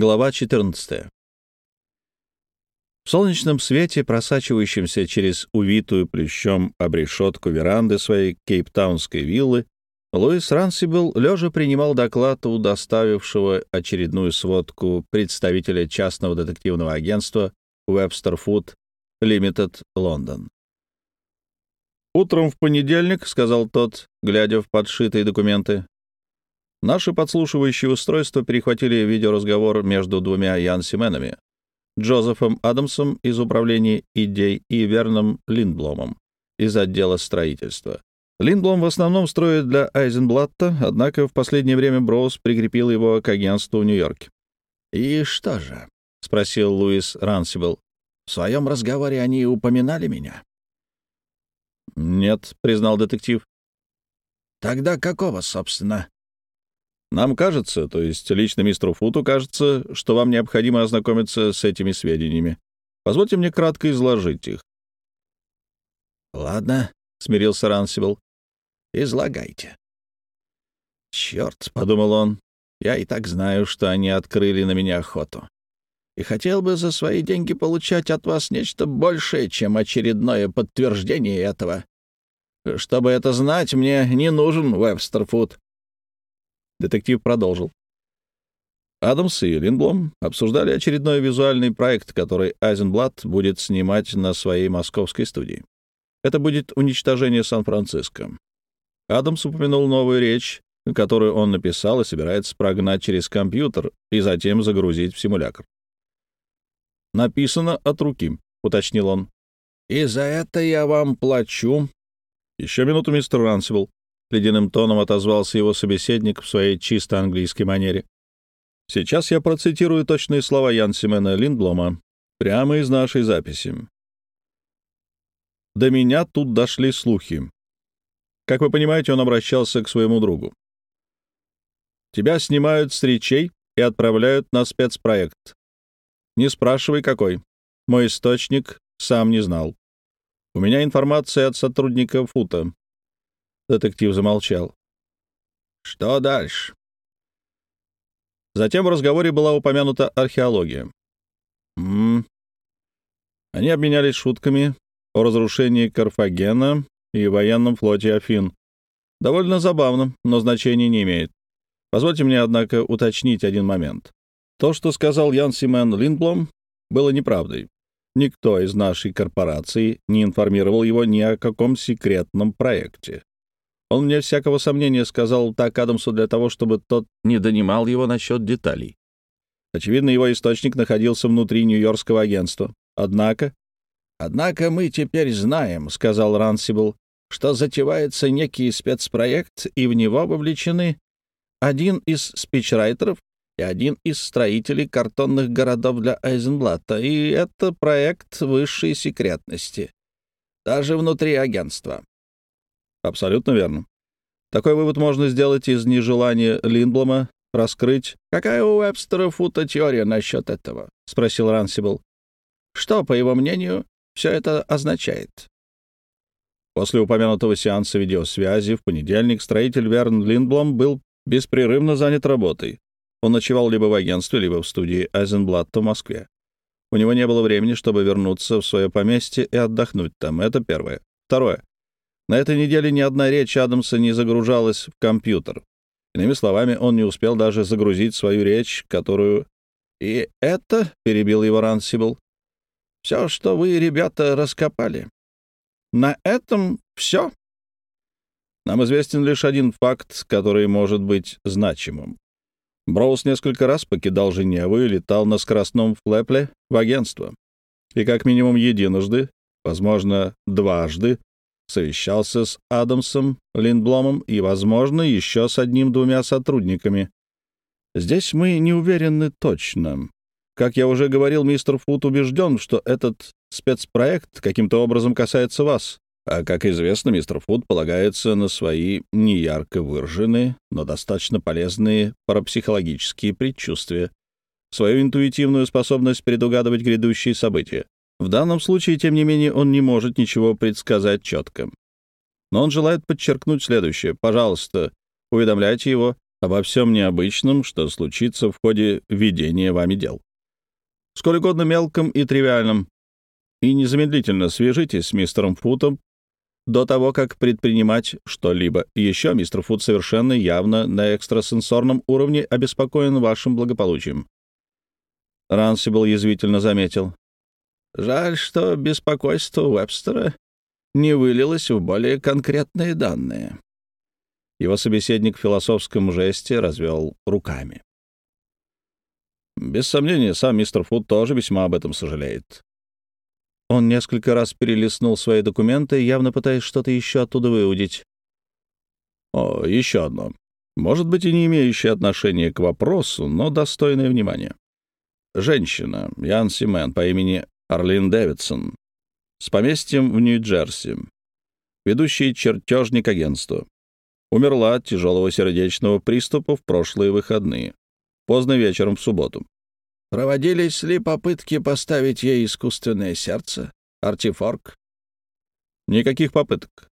Глава 14. В солнечном свете, просачивающемся через увитую плющом обрешетку веранды своей кейптаунской виллы, Луис Рансибл лежа принимал доклад у доставившего очередную сводку представителя частного детективного агентства Webster Food Limited, Лондон. «Утром в понедельник», — сказал тот, глядя в подшитые документы, Наши подслушивающие устройства перехватили видеоразговор между двумя Янсименами — Джозефом Адамсом из управления идей и Верном Линдбломом из отдела строительства. Линдблом в основном строит для Айзенблатта, однако в последнее время Броуз прикрепил его к агентству в Нью-Йорке. «И что же?» — спросил Луис Рансибл. «В своем разговоре они упоминали меня?» «Нет», — признал детектив. «Тогда какого, собственно?» Нам кажется, то есть лично мистеру Футу кажется, что вам необходимо ознакомиться с этими сведениями. Позвольте мне кратко изложить их. «Ладно», — смирился Рансибл. «Излагайте». «Черт», — подумал он, — «я и так знаю, что они открыли на меня охоту. И хотел бы за свои деньги получать от вас нечто большее, чем очередное подтверждение этого. Чтобы это знать, мне не нужен Вебстерфуд. Детектив продолжил. Адамс и Линблом обсуждали очередной визуальный проект, который Айзенблат будет снимать на своей московской студии. Это будет уничтожение Сан-Франциско. Адамс упомянул новую речь, которую он написал и собирается прогнать через компьютер и затем загрузить в симулятор. «Написано от руки», — уточнил он. «И за это я вам плачу». «Еще минуту, мистер Рансибл. — ледяным тоном отозвался его собеседник в своей чисто английской манере. «Сейчас я процитирую точные слова Янсимена Линдблома, прямо из нашей записи. До меня тут дошли слухи. Как вы понимаете, он обращался к своему другу. Тебя снимают с речей и отправляют на спецпроект. Не спрашивай, какой. Мой источник сам не знал. У меня информация от сотрудника ФУТа. Детектив замолчал. «Что дальше?» Затем в разговоре была упомянута археология. М -м. Они обменялись шутками о разрушении Карфагена и военном флоте Афин. Довольно забавно, но значения не имеет. Позвольте мне, однако, уточнить один момент. То, что сказал Ян Симен Линдблом, было неправдой. Никто из нашей корпорации не информировал его ни о каком секретном проекте. Он мне всякого сомнения сказал так Адамсу для того, чтобы тот не донимал его насчет деталей. Очевидно, его источник находился внутри Нью-Йоркского агентства. Однако... «Однако мы теперь знаем», — сказал Рансибл, «что затевается некий спецпроект, и в него вовлечены один из спичрайтеров и один из строителей картонных городов для Айзенблата, и это проект высшей секретности, даже внутри агентства. Абсолютно верно. Такой вывод можно сделать из нежелания Линдблома раскрыть. «Какая у Вебстера фута теория насчет этого?» — спросил Рансибл. «Что, по его мнению, все это означает?» После упомянутого сеанса видеосвязи в понедельник строитель Верн Линдблом был беспрерывно занят работой. Он ночевал либо в агентстве, либо в студии Айзенблатта в Москве. У него не было времени, чтобы вернуться в свое поместье и отдохнуть там. Это первое. Второе. На этой неделе ни одна речь Адамса не загружалась в компьютер. Иными словами, он не успел даже загрузить свою речь, которую... «И это, — перебил его Рансибл, — все, что вы, ребята, раскопали. На этом все?» Нам известен лишь один факт, который может быть значимым. Броуз несколько раз покидал Женеву и летал на скоростном флепле в агентство. И как минимум единожды, возможно, дважды, совещался с Адамсом, Линдбломом и, возможно, еще с одним-двумя сотрудниками. Здесь мы не уверены точно. Как я уже говорил, мистер Фут убежден, что этот спецпроект каким-то образом касается вас. А, как известно, мистер Фуд полагается на свои неярко выраженные, но достаточно полезные парапсихологические предчувствия, свою интуитивную способность предугадывать грядущие события. В данном случае, тем не менее, он не может ничего предсказать четко. Но он желает подчеркнуть следующее. Пожалуйста, уведомляйте его обо всем необычном, что случится в ходе ведения вами дел. Сколь угодно мелком и тривиальным. И незамедлительно свяжитесь с мистером Футом до того, как предпринимать что-либо. Еще мистер Фут совершенно явно на экстрасенсорном уровне обеспокоен вашим благополучием. Рансибл язвительно заметил. «Жаль, что беспокойство Уэбстера не вылилось в более конкретные данные». Его собеседник в философском жесте развел руками. Без сомнения, сам мистер Фуд тоже весьма об этом сожалеет. Он несколько раз перелистнул свои документы, явно пытаясь что-то еще оттуда выудить. О, еще одно. Может быть, и не имеющее отношения к вопросу, но достойное внимания. Женщина, Ян Симен, по имени Арлин Дэвидсон, с поместьем в Нью-Джерси, ведущий чертежник агентства. Умерла от тяжелого сердечного приступа в прошлые выходные, поздно вечером в субботу. Проводились ли попытки поставить ей искусственное сердце, артифорк? Никаких попыток.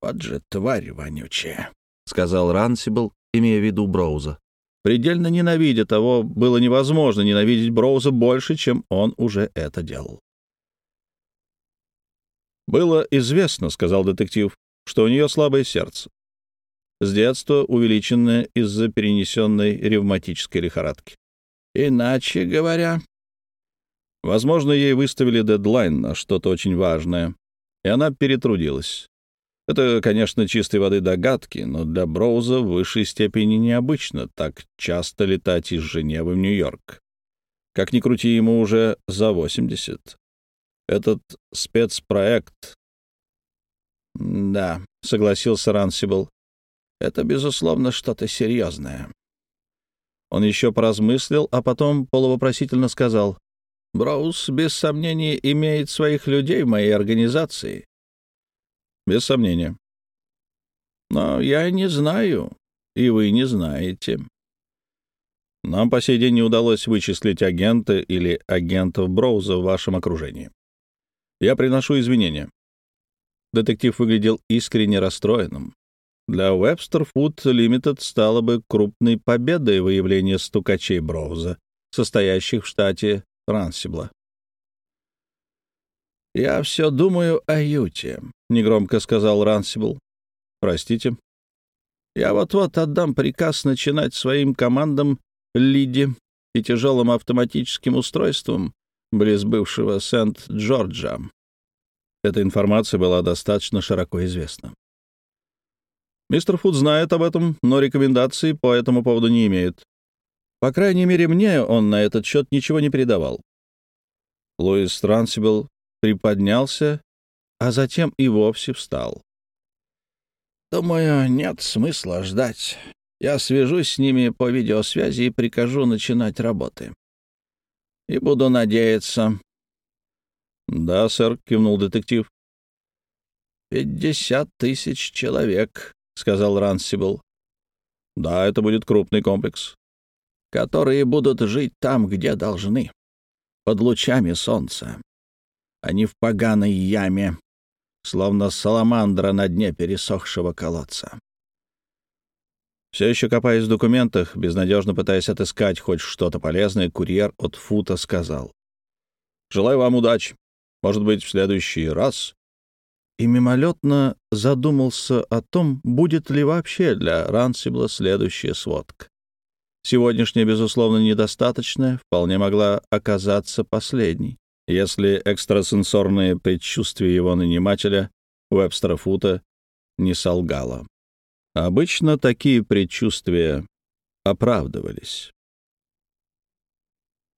Вот же тварь вонючая, — сказал Рансибл, имея в виду Броуза. Предельно ненавидя того, было невозможно ненавидеть Броуза больше, чем он уже это делал. «Было известно, — сказал детектив, — что у нее слабое сердце с детства увеличенная из-за перенесенной ревматической лихорадки. Иначе говоря... Возможно, ей выставили дедлайн на что-то очень важное, и она перетрудилась. Это, конечно, чистой воды догадки, но для Броуза в высшей степени необычно так часто летать из Женевы в Нью-Йорк. Как ни крути, ему уже за 80. Этот спецпроект... «Да», — согласился Рансибл, это, безусловно, что-то серьезное. Он еще поразмыслил, а потом полувопросительно сказал, «Броуз, без сомнения, имеет своих людей в моей организации». «Без сомнения». «Но я не знаю, и вы не знаете». Нам по сей день не удалось вычислить агента или агентов Броуза в вашем окружении. Я приношу извинения. Детектив выглядел искренне расстроенным. Для Webster Food Limited стало бы крупной победой выявление стукачей Броуза, состоящих в штате Рансибла. «Я все думаю о Юте», — негромко сказал Рансибл. «Простите». «Я вот-вот отдам приказ начинать своим командам Лиди и тяжелым автоматическим устройством близ бывшего Сент-Джорджа». Эта информация была достаточно широко известна. Мистер Фуд знает об этом, но рекомендаций по этому поводу не имеет. По крайней мере, мне он на этот счет ничего не передавал. Луис Трансибл приподнялся, а затем и вовсе встал. «Думаю, нет смысла ждать. Я свяжусь с ними по видеосвязи и прикажу начинать работы. И буду надеяться...» «Да, сэр», — кивнул детектив. «Пятьдесят тысяч человек сказал Рансибл. Да, это будет крупный комплекс. Которые будут жить там, где должны, под лучами солнца, а не в поганой яме, словно саламандра на дне пересохшего колодца. Все еще копаясь в документах, безнадежно пытаясь отыскать хоть что-то полезное, курьер от Фута сказал. «Желаю вам удачи. Может быть, в следующий раз и мимолетно задумался о том, будет ли вообще для Рансибла следующая сводка. Сегодняшняя, безусловно, недостаточная, вполне могла оказаться последней, если экстрасенсорные предчувствия его нанимателя, Вебстера Фута, не солгало. Обычно такие предчувствия оправдывались.